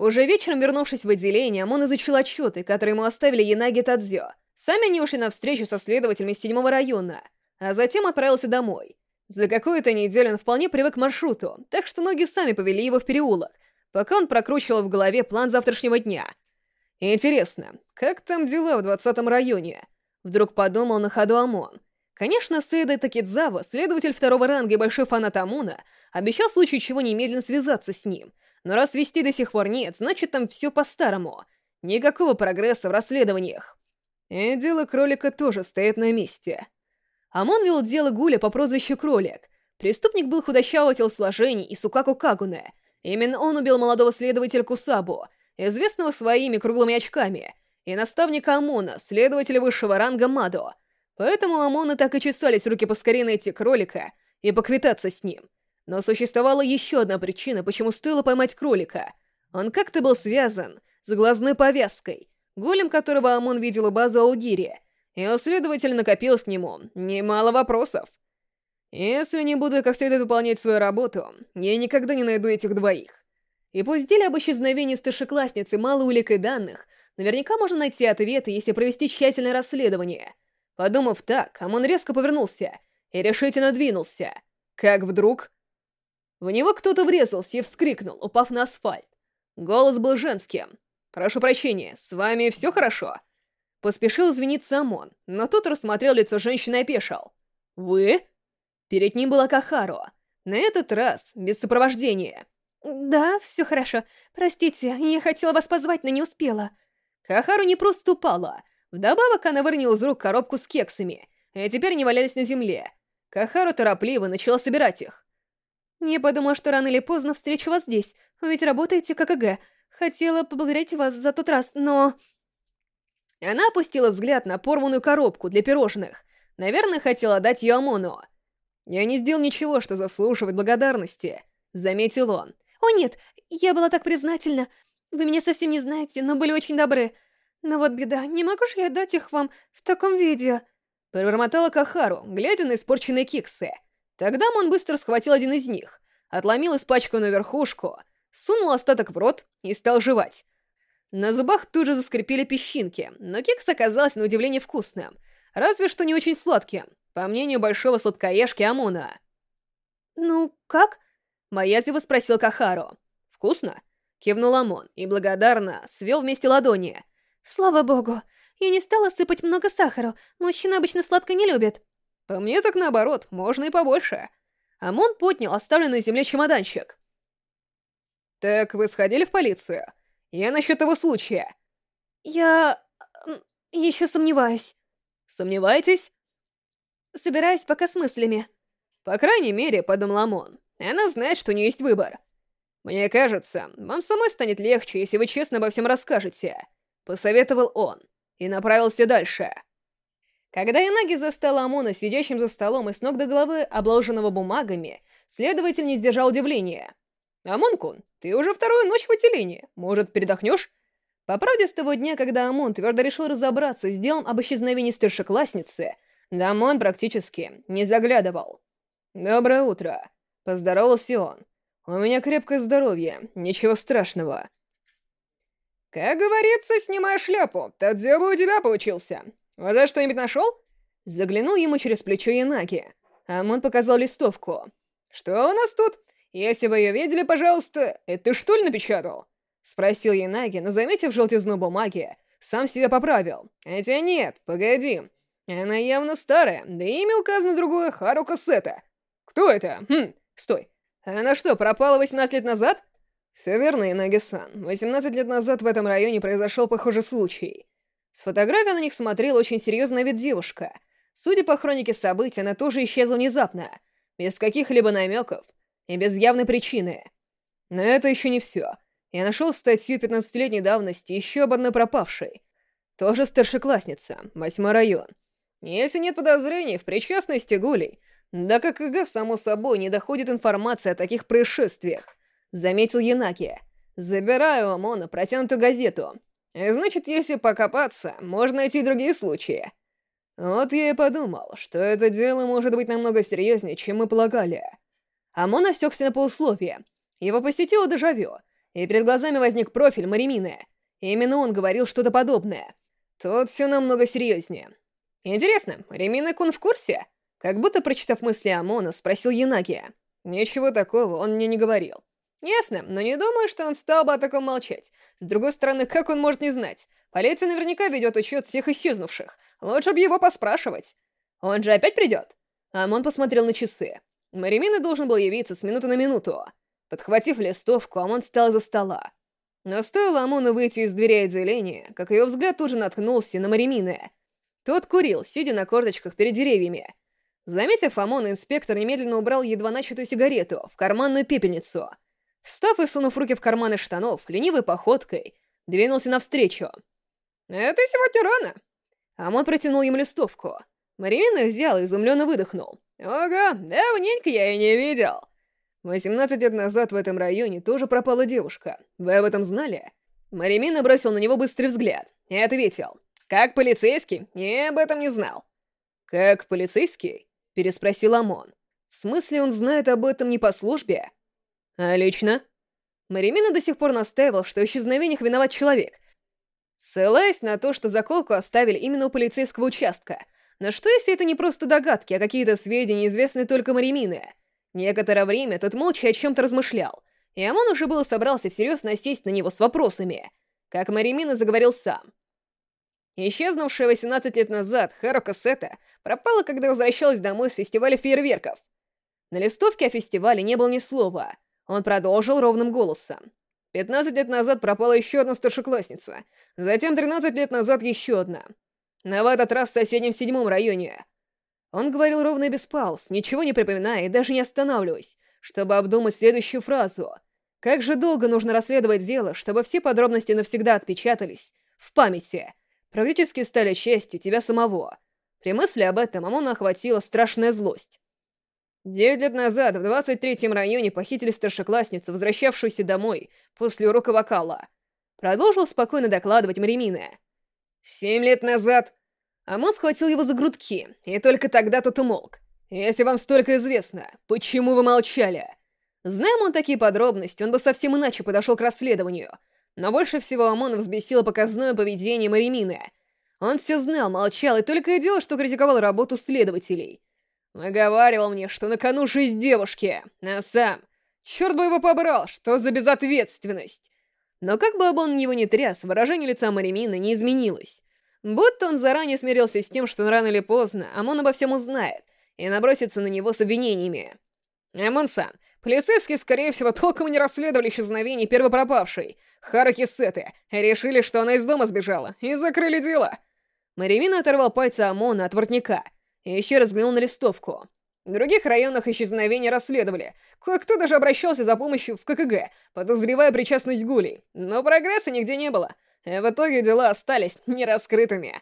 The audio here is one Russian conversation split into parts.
Уже вечером, вернувшись в отделение, Амон изучил отчеты, которые ему оставили Янаги Тадзё. Сами они ушли на встречу со следователями седьмого района, а затем отправился домой. За какую-то неделю он вполне привык к маршруту, так что ноги сами повели его в переулок, пока он прокручивал в голове план завтрашнего дня. Интересно, как там дела в двадцатом районе? Вдруг подумал на ходу Амон. Конечно, Сейда Такидзава, следователь второго ранга и большой фанат Амона, обещал в случае чего немедленно связаться с ним. Но раз вести до сих пор нет, значит там все по-старому. Никакого прогресса в расследованиях. И дело кролика тоже стоит на месте. Амон вел дело Гуля по прозвищу Кролик. Преступник был худощавого телосложения и Сукаку Кагуне. Именно он убил молодого следователя Кусабу, известного своими круглыми очками, и наставника Амона, следователя высшего ранга Мадо. Поэтому Амона так и чесались руки поскорее найти кролика и поквитаться с ним. Но существовала еще одна причина, почему стоило поймать кролика. Он как-то был связан с глазной повязкой, голем которого Амон видел у базы Аугири, и у следователя накопилось к нему немало вопросов. Если не буду как следует выполнять свою работу, я никогда не найду этих двоих. И пусть деле об исчезновении старшеклассницы мало улик и данных, наверняка можно найти ответы, если провести тщательное расследование. Подумав так, Амон резко повернулся и решительно двинулся. Как вдруг... В него кто-то врезался и вскрикнул, упав на асфальт. Голос был женским. «Прошу прощения, с вами все хорошо?» Поспешил извиниться Амон, но тут рассмотрел лицо женщины и опешил. «Вы?» Перед ним была Кахаро. На этот раз без сопровождения. «Да, все хорошо. Простите, я хотела вас позвать, но не успела». Кахару не просто упала. Вдобавок она выронила из рук коробку с кексами, и теперь они валялись на земле. Кахару торопливо начала собирать их. «Я подумала, что рано или поздно встречу вас здесь. Вы ведь работаете как КГ. Хотела поблагодарить вас за тот раз, но...» Она опустила взгляд на порванную коробку для пирожных. Наверное, хотела дать ее Амону. «Я не сделал ничего, что заслуживает благодарности», — заметил он. «О нет, я была так признательна. Вы меня совсем не знаете, но были очень добры. Но вот беда, не могу же я дать их вам в таком виде?» Пробормотала Кахару, глядя на испорченные киксы. Тогда он быстро схватил один из них, отломил испачканную верхушку, сунул остаток в рот и стал жевать. На зубах тут же заскрипели песчинки, но кекс оказался на удивление вкусным, разве что не очень сладким, по мнению большого сладкоежки Амуна. «Ну, как?» — боязливо спросил Кахару. «Вкусно?» — кивнул Амон и благодарно свел вместе ладони. «Слава богу! Я не стала сыпать много сахара, мужчины обычно сладко не любят». «По мне так наоборот, можно и побольше». Амон поднял оставленный на земле чемоданчик. «Так вы сходили в полицию?» Я насчет того случая. Я... еще сомневаюсь. Сомневаетесь? Собираюсь пока с мыслями. По крайней мере, подумал Амон, она знает, что у нее есть выбор. Мне кажется, вам самой станет легче, если вы честно обо всем расскажете. Посоветовал он и направился дальше. Когда Инаги застала Амона сидящим за столом и с ног до головы обложенного бумагами, следователь не сдержал удивления. «Амон-кун, ты уже вторую ночь в отделении. Может, передохнешь?» По правде, с того дня, когда Амон твердо решил разобраться с делом об исчезновении старшеклассницы, Дамон практически не заглядывал. «Доброе утро», — поздоровался он. «У меня крепкое здоровье, ничего страшного». «Как говорится, снимай шляпу, Тадзё бы у тебя получился. Уже что-нибудь нашел?» Заглянул ему через плечо Янаги. Амон показал листовку. «Что у нас тут?» «Если вы ее видели, пожалуйста, это ты что ли напечатал?» Спросил Янаги, но, заметив желтизну бумаги, сам себя поправил. «Хотя нет, погоди. Она явно старая, да имя указано другое Харука Сета. Кто это? Хм, стой. Она что, пропала 18 лет назад?» «Все верно, Янаги-сан. 18 лет назад в этом районе произошел похожий случай». С фотографии на них смотрела очень серьезная вид девушка. Судя по хронике событий, она тоже исчезла внезапно, без каких-либо намеков и без явной причины. Но это еще не все. Я нашел статью 15-летней давности еще об одной пропавшей. Тоже старшеклассница, восьмой район. Если нет подозрений в причастности Гулей, да как КГ, само собой, не доходит информация о таких происшествиях, заметил Янаки. Забираю у Омона протянутую газету. И значит, если покопаться, можно найти другие случаи. Вот я и подумал, что это дело может быть намного серьезнее, чем мы полагали. Амон осекся на полусловие. Его посетило дежавю. и перед глазами возник профиль Маримины. Именно он говорил что-то подобное. Тут все намного серьезнее. Интересно, Ремина Кун в курсе? Как будто, прочитав мысли Амона, спросил Янагия. Ничего такого он мне не говорил. Ясно, но не думаю, что он стал бы о таком молчать. С другой стороны, как он может не знать? Полиция наверняка ведет учет всех исчезнувших. Лучше бы его поспрашивать. Он же опять придет? Амон посмотрел на часы. Маримина должен был явиться с минуты на минуту. Подхватив листовку, Амон встал за стола. Но стоило Амону выйти из дверей отделения, как его взгляд тут же наткнулся на Маримины. Тот курил, сидя на корточках перед деревьями. Заметив Амона, инспектор немедленно убрал едва начатую сигарету в карманную пепельницу. Встав и сунув руки в карманы штанов, ленивой походкой, двинулся навстречу. «Это сегодня рано!» Амон протянул ему листовку. Маримина взял и изумленно выдохнул. «Ага, давненько я и не видел!» 18 лет назад в этом районе тоже пропала девушка. Вы об этом знали? Маримина бросил на него быстрый взгляд и ответил. Как полицейский? Я об этом не знал. Как полицейский? Переспросил Амон. В смысле он знает об этом не по службе? А лично? Маримина до сих пор настаивал, что в исчезновениях виноват человек. Ссылаясь на то, что заколку оставили именно у полицейского участка. Но что если это не просто догадки, а какие-то сведения, известные только Маримине? Некоторое время тот молча о чем-то размышлял, и Амон уже было собрался всерьез насесть на него с вопросами, как Маримина заговорил сам. Исчезнувшая 18 лет назад Харука Сета пропала, когда возвращалась домой с фестиваля фейерверков. На листовке о фестивале не было ни слова. Он продолжил ровным голосом. 15 лет назад пропала еще одна старшеклассница. Затем 13 лет назад еще одна. Но в этот раз в соседнем седьмом районе. Он говорил ровно и без пауз, ничего не припоминая и даже не останавливаясь, чтобы обдумать следующую фразу. Как же долго нужно расследовать дело, чтобы все подробности навсегда отпечатались в памяти, практически стали частью тебя самого. При мысли об этом Амона охватила страшная злость. Девять лет назад в 23-м районе похитили старшеклассницу, возвращавшуюся домой после урока вокала. Продолжил спокойно докладывать Маримина. Семь лет назад Амон схватил его за грудки, и только тогда тот умолк. «Если вам столько известно, почему вы молчали?» Зная он такие подробности, он бы совсем иначе подошел к расследованию. Но больше всего Амона взбесило показное поведение Маримины. Он все знал, молчал и только и делал, что критиковал работу следователей. Наговаривал мне, что на кону жизнь девушки, а сам... Черт бы его побрал, что за безответственность! Но как бы он его ни тряс, выражение лица Маримины не изменилось. Будто он заранее смирился с тем, что рано или поздно Амон обо всем узнает и набросится на него с обвинениями. Амон-сан, полицейские, скорее всего, толком не расследовали исчезновение первопропавшей, Харуки Сеты, решили, что она из дома сбежала, и закрыли дело. Маримина оторвал пальцы Амона от воротника и еще раз взглянул на листовку. В других районах исчезновения расследовали. Кое-кто даже обращался за помощью в ККГ, подозревая причастность гулей. Но прогресса нигде не было. И в итоге дела остались нераскрытыми.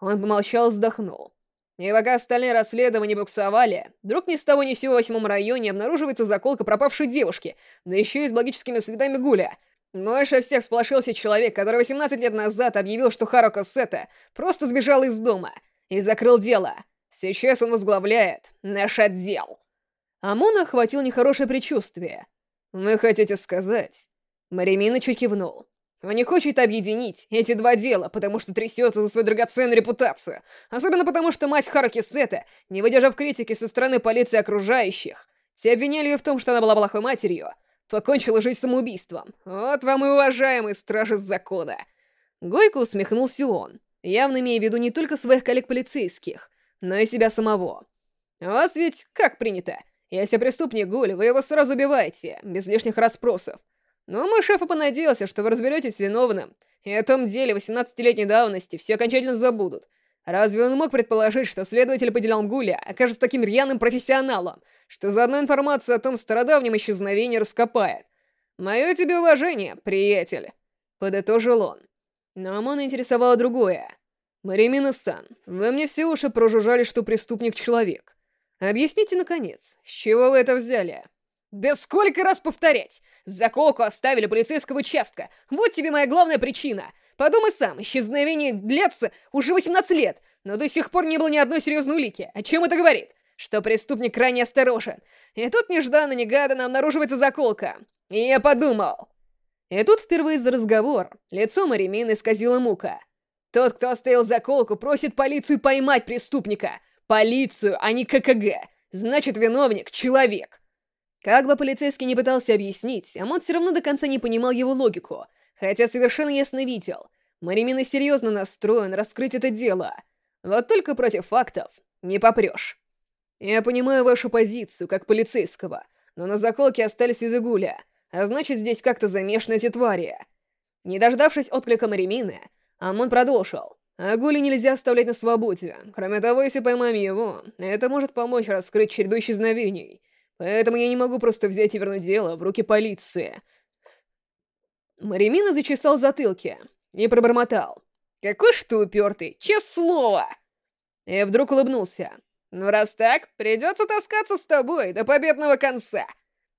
Он помолчал вздохнул. И пока остальные расследования буксовали, вдруг ни с того ни сего в восьмом районе обнаруживается заколка пропавшей девушки, да еще и с логическими следами Гуля. Больше всех сполошился человек, который 18 лет назад объявил, что Харука Сета просто сбежал из дома и закрыл дело. Сейчас он возглавляет наш отдел. Амона охватил нехорошее предчувствие. «Вы хотите сказать?» Маримина чуть кивнул. Он не хочет объединить эти два дела, потому что трясется за свою драгоценную репутацию. Особенно потому, что мать Харуки Сета, не выдержав критики со стороны полиции окружающих, все обвиняли ее в том, что она была плохой матерью, покончила жизнь самоубийством. Вот вам и уважаемый стражи закона. Горько усмехнулся он, явно имея в виду не только своих коллег-полицейских, но и себя самого. У вас ведь как принято? Если преступник гуль, вы его сразу убиваете, без лишних расспросов. Но мой шеф и понадеялся, что вы разберетесь с виновным, и о том деле 18-летней давности все окончательно забудут. Разве он мог предположить, что следователь по делам Гуля окажется таким рьяным профессионалом, что за одну информацию о том стародавнем исчезновении раскопает? Мое тебе уважение, приятель, подытожил он. Но Амона интересовало другое. Маримина-сан, вы мне все уши прожужжали, что преступник — человек. Объясните, наконец, с чего вы это взяли?» Да сколько раз повторять? Заколку оставили полицейского участка. Вот тебе моя главная причина. Подумай сам, исчезновение длится уже 18 лет, но до сих пор не было ни одной серьезной улики. О чем это говорит? Что преступник крайне осторожен. И тут нежданно-негаданно обнаруживается заколка. И я подумал... И тут впервые за разговор лицо Маримины исказила мука. Тот, кто оставил заколку, просит полицию поймать преступника. Полицию, а не ККГ. Значит, виновник — человек. Как бы полицейский не пытался объяснить, Амон все равно до конца не понимал его логику, хотя совершенно ясно видел. Маримина серьезно настроен раскрыть это дело. Вот только против фактов не попрешь. Я понимаю вашу позицию, как полицейского, но на заколке остались следы Гуля, а значит, здесь как-то замешаны эти твари. Не дождавшись отклика Маримины, Амон продолжил. А Гули нельзя оставлять на свободе. Кроме того, если поймаем его, это может помочь раскрыть череду исчезновений. Поэтому я не могу просто взять и вернуть дело в руки полиции. Маримина зачесал затылки и пробормотал. «Какой ж ты упертый, честное слово!» И вдруг улыбнулся. «Ну раз так, придется таскаться с тобой до победного конца!»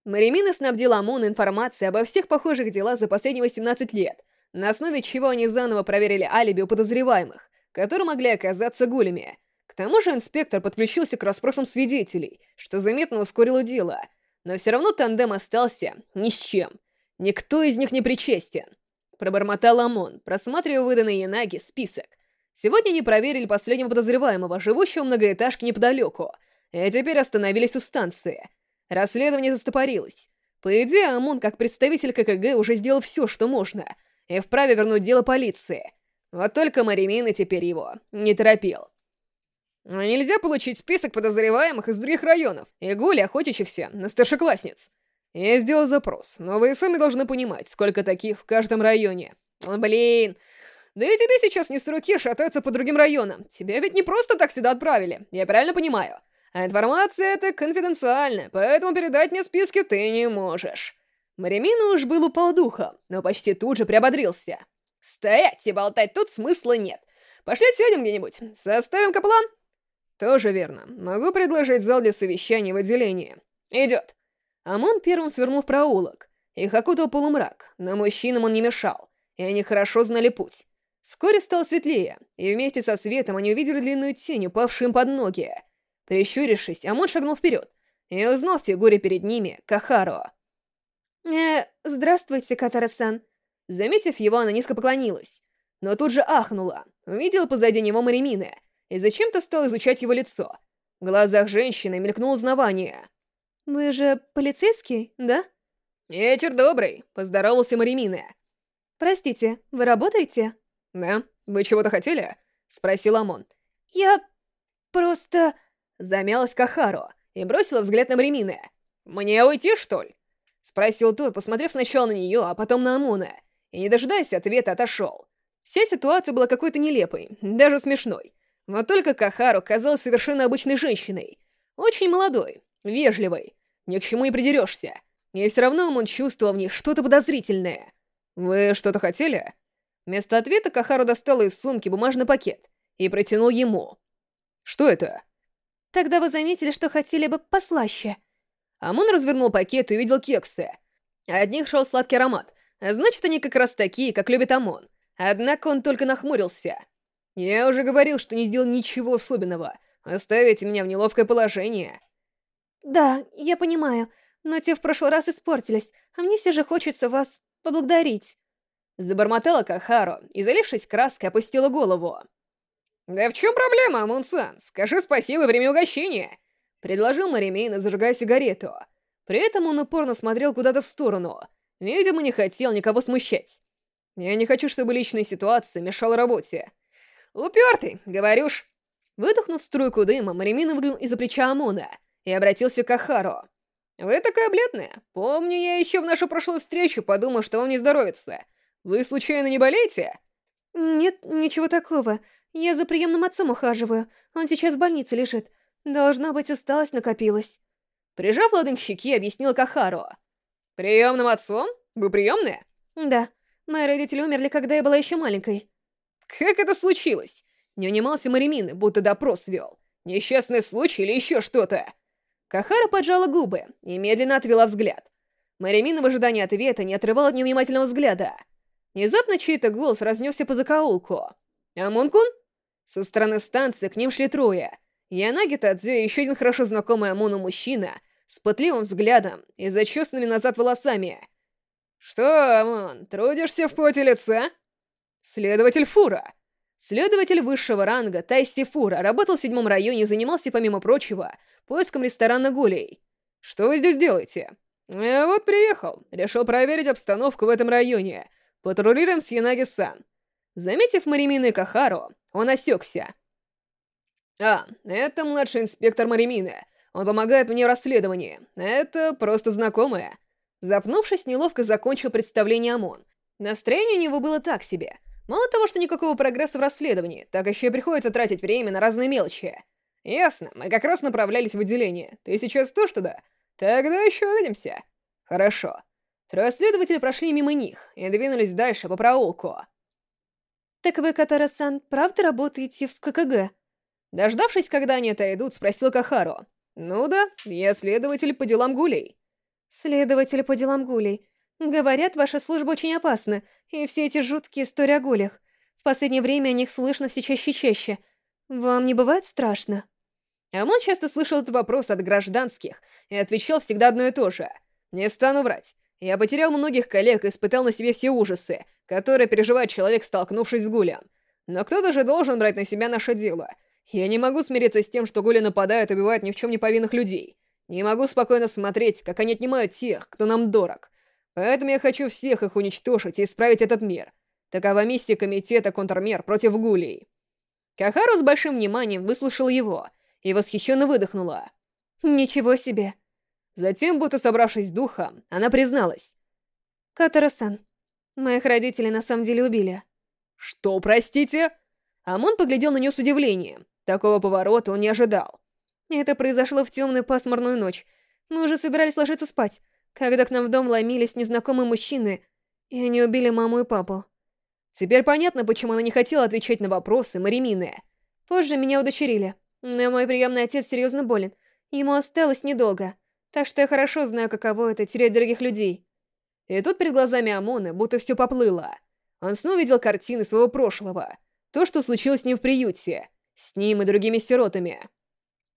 Маримина снабдила ОМОН информацией обо всех похожих делах за последние 18 лет, на основе чего они заново проверили алиби у подозреваемых, которые могли оказаться гулями. К тому же инспектор подключился к расспросам свидетелей, что заметно ускорило дело, но все равно тандем остался ни с чем. Никто из них не причастен. Пробормотал ОМОН, просматривая выданный Янаги список. Сегодня они проверили последнего подозреваемого, живущего в многоэтажке неподалеку, и теперь остановились у станции. Расследование застопорилось. По идее, ОМОН, как представитель ККГ, уже сделал все, что можно, и вправе вернуть дело полиции. Вот только Маримина теперь его не торопил. А нельзя получить список подозреваемых из других районов и гули, охотящихся на старшеклассниц. Я сделал запрос, но вы сами должны понимать, сколько таких в каждом районе. Блин, да и тебе сейчас не с руки шататься по другим районам. Тебя ведь не просто так сюда отправили, я правильно понимаю? А информация эта конфиденциальная, поэтому передать мне списки ты не можешь. Маримина уж был упал духом, но почти тут же приободрился. Стоять и болтать тут смысла нет. Пошли сядем где-нибудь, составим каплан. Тоже верно. Могу предложить зал для совещаний в отделении. Идет. Амон первым свернул в проулок. Их окутал полумрак, но мужчинам он не мешал, и они хорошо знали путь. Вскоре стало светлее, и вместе со светом они увидели длинную тень, упавшую им под ноги. Прищурившись, Амон шагнул вперед и узнал в фигуре перед ними Кахаро. «Э, здравствуйте, Катара-сан». Заметив его, она низко поклонилась, но тут же ахнула, увидела позади него Маримины и зачем-то стал изучать его лицо. В глазах женщины мелькнуло узнавание. «Вы же полицейский, да?» «Вечер добрый», — поздоровался Маримина. «Простите, вы работаете?» «Да. Вы чего-то хотели?» — спросил Амон. «Я... просто...» — замялась Кахаро и бросила взгляд на Маримина. «Мне уйти, что ли?» — спросил тот, посмотрев сначала на нее, а потом на Амона, и, не дожидаясь ответа, отошел. Вся ситуация была какой-то нелепой, даже смешной. Но только Кахару казалась совершенно обычной женщиной. Очень молодой, вежливой, ни к чему не придерешься. И все равно он чувствовал в ней что-то подозрительное. «Вы что-то хотели?» Вместо ответа Кахару достала из сумки бумажный пакет и протянул ему. «Что это?» «Тогда вы заметили, что хотели бы послаще». Амон развернул пакет и увидел кексы. От них шел сладкий аромат, значит, они как раз такие, как любит Амон. Однако он только нахмурился. «Я уже говорил, что не сделал ничего особенного. Оставите меня в неловкое положение». «Да, я понимаю, но те в прошлый раз испортились, а мне все же хочется вас поблагодарить». Забормотала Кахару и, залившись краской, опустила голову. «Да в чем проблема, Амун-сан? Скажи спасибо время угощения!» Предложил Маримейна, зажигая сигарету. При этом он упорно смотрел куда-то в сторону. Видимо, не хотел никого смущать. Я не хочу, чтобы личная ситуация мешала работе. «Упертый, говоришь?» Выдохнув струйку дыма, Маримина выглянул из-за плеча Амона и обратился к Ахару. «Вы такая бледная. Помню, я еще в нашу прошлую встречу подумал, что вам не здоровится. Вы случайно не болеете?» «Нет, ничего такого. Я за приемным отцом ухаживаю. Он сейчас в больнице лежит. Должна быть, усталость накопилась». Прижав ладонь к щеке, объяснила Кахару. «Приемным отцом? Вы приемная?» «Да. Мои родители умерли, когда я была еще маленькой». «Как это случилось?» Не унимался Маримины, будто допрос вел. «Несчастный случай или еще что-то?» Кахара поджала губы и медленно отвела взгляд. Маримина в ожидании ответа не отрывала от нее внимательного взгляда. Внезапно чей-то голос разнесся по закоулку. «Амонкун?» Со стороны станции к ним шли трое. Янаги Тадзе и еще один хорошо знакомый Амону мужчина с пытливым взглядом и зачесанными назад волосами. Что, Амон, трудишься в поте лица? Следователь Фура. Следователь высшего ранга Тайси Фура работал в седьмом районе и занимался, помимо прочего, поиском ресторана Гулей. Что вы здесь делаете? Я вот приехал. Решил проверить обстановку в этом районе. Патрулируем с Янаги-сан. Заметив Маримина и Кахару, он осекся. А, это младший инспектор Маримина. Он помогает мне в расследовании. Это просто знакомая. Запнувшись, неловко закончил представление ОМОН. Настроение у него было так себе. Мало того, что никакого прогресса в расследовании, так еще и приходится тратить время на разные мелочи. Ясно, мы как раз направлялись в отделение. Ты сейчас тоже туда? Тогда еще увидимся. Хорошо. Трое следователей прошли мимо них и двинулись дальше по проулку. «Так вы, Катара-сан, правда работаете в ККГ?» Дождавшись, когда они отойдут, спросил Кахару. «Ну да, я следователь по делам гулей». «Следователь по делам гулей. Говорят, ваша служба очень опасна, и все эти жуткие истории о гулях. В последнее время о них слышно все чаще и чаще. Вам не бывает страшно?» Амон часто слышал этот вопрос от гражданских и отвечал всегда одно и то же. «Не стану врать. Я потерял многих коллег и испытал на себе все ужасы, которые переживает человек, столкнувшись с гулем. Но кто-то же должен брать на себя наше дело. Я не могу смириться с тем, что гули нападают и убивают ни в чем не повинных людей. Не могу спокойно смотреть, как они отнимают тех, кто нам дорог. Поэтому я хочу всех их уничтожить и исправить этот мир. Такова миссия Комитета Контрмер против гулей. Кахару с большим вниманием выслушал его и восхищенно выдохнула. «Ничего себе!» Затем, будто собравшись с духом, она призналась. «Катара-сан, моих родителей на самом деле убили». «Что, простите?» Амон поглядел на нее с удивлением. Такого поворота он не ожидал. Это произошло в темную пасмурную ночь. Мы уже собирались ложиться спать, когда к нам в дом ломились незнакомые мужчины, и они убили маму и папу. Теперь понятно, почему она не хотела отвечать на вопросы Маримины. Позже меня удочерили, но мой приемный отец серьезно болен. Ему осталось недолго, так что я хорошо знаю, каково это — терять дорогих людей. И тут перед глазами Амона будто все поплыло. Он снова видел картины своего прошлого. То, что случилось с ним в приюте. С ним и другими сиротами.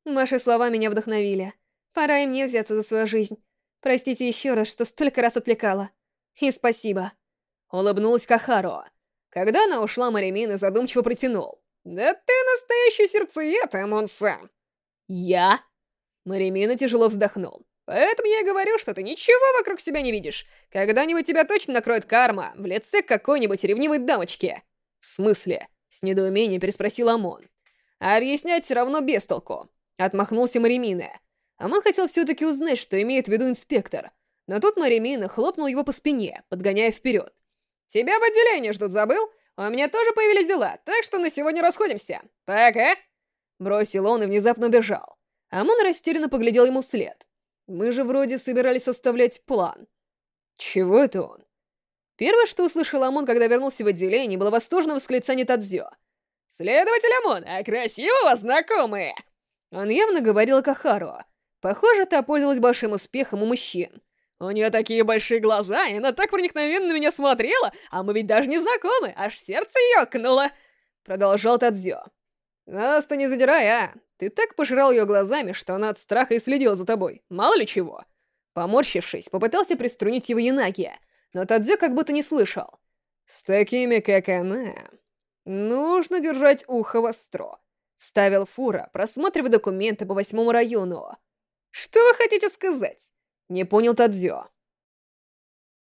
Ваши слова меня вдохновили. Пора и мне взяться за свою жизнь. Простите еще раз, что столько раз отвлекала. И спасибо. Улыбнулась Кахаро. Когда она ушла, Маримина задумчиво протянул. «Да ты настоящий сердцеед, Амон-сан!» «Я?» Маримина тяжело вздохнул. «Поэтому я и говорю, что ты ничего вокруг себя не видишь. Когда-нибудь тебя точно накроет карма в лице какой-нибудь ревнивой дамочки». «В смысле?» — с недоумением переспросил Амон. «А объяснять все равно без толку. Отмахнулся Маримина. Амон хотел все-таки узнать, что имеет в виду инспектор. Но тут Маримина хлопнул его по спине, подгоняя вперед. «Тебя в отделении ждут, забыл? У меня тоже появились дела, так что на сегодня расходимся. Пока!» Бросил он и внезапно убежал. Амон растерянно поглядел ему вслед. Мы же вроде собирались составлять план. Чего это он? Первое, что услышал Амон, когда вернулся в отделение, было восторженное восклицание Тадзё. «Следователь Амон, а красивого знакомые!» Он явно говорил Кахару. Похоже, та пользовалась большим успехом у мужчин. У нее такие большие глаза, и она так проникновенно на меня смотрела, а мы ведь даже не знакомы, аж сердце ёкнуло. Продолжал Тадзё. Нас-то не задирай, а. Ты так пожирал ее глазами, что она от страха и следила за тобой. Мало ли чего. Поморщившись, попытался приструнить его Янагия, но Тадзё как будто не слышал. С такими, как она, нужно держать ухо востро. Вставил Фура, просматривая документы по восьмому району. «Что вы хотите сказать?» Не понял Тадзё.